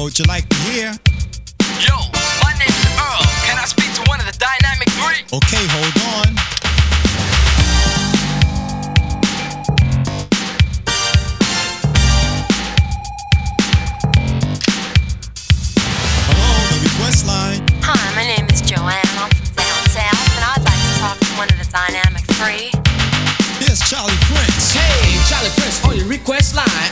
what would you like to hear? Yo, my name's Earl. Can I speak to one of the Dynamic Three? Okay, hold on.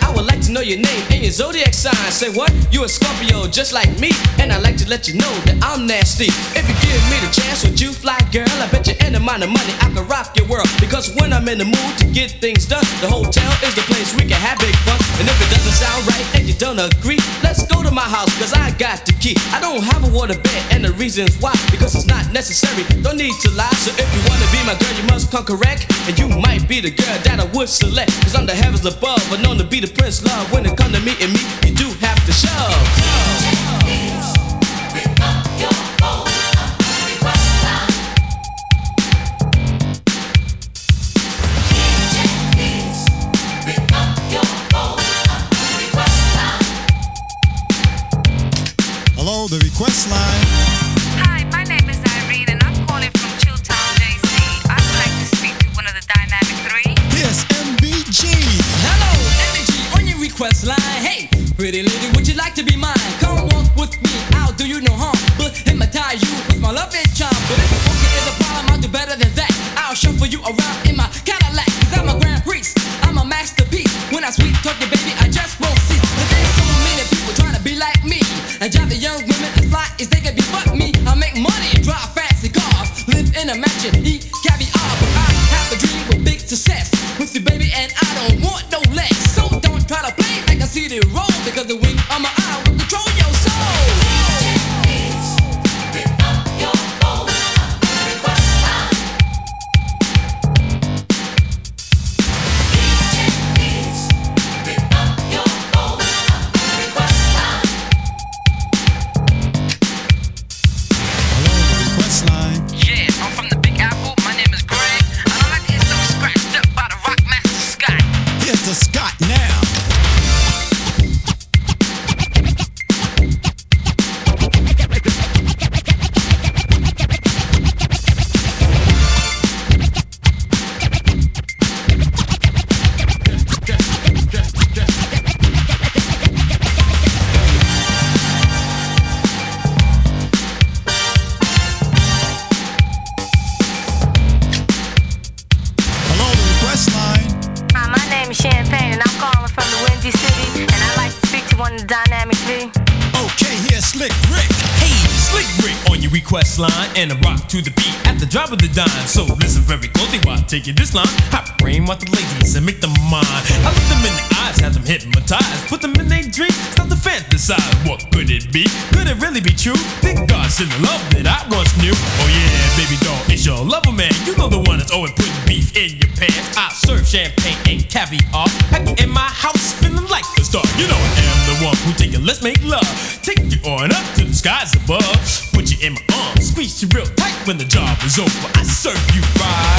I would like to know your name and your zodiac sign. Say what? You a Scorpio just like me, and I'd like to let you know that I'm nasty. If you give me the chance, would you fly, girl? I bet you any amount of money I can rock your world. Because when I'm in the mood to get things done, the hotel is the place we can have big fun. And if it doesn't sound right and you don't agree, let's go to my house, cause I got the key. I don't have a water and the reasons why, because it's not necessary. Don't need to lie. So if you wanna be my girl, you must come correct. And you might be the girl that I would select. Cause I'm the heavens above, but known to be the prince love. When it come to meeting me, you do have to shove. The request line. Hi, my name is Irene, and I'm calling from Chilltown, JC. I would like to speak to one of the Dynamic Three. Here's MBG. Hello, energy on your request line. Hey, pretty lady, a CD roll. Because the wing of my eye will control your Okay, here's Slick Rick. Hey, Slick Rick on your request line and a rock to the beat at the drop of the dime. So listen very closely while I take you this line. I brain what the ladies and make them mine. I look them in the eyes, have them hypnotized, put them in their drink, start to fantasize. What could it be? Could it really be true? Think God sent the love that I once knew. Oh yeah, baby doll, it's your lover man. You know the one that's always putting beef in your pants. I serve champagne and caviar, pack you in my house, let's make love. Take you on up to the skies above. Put you in my arms, squeeze you real tight when the job is over. I serve you right.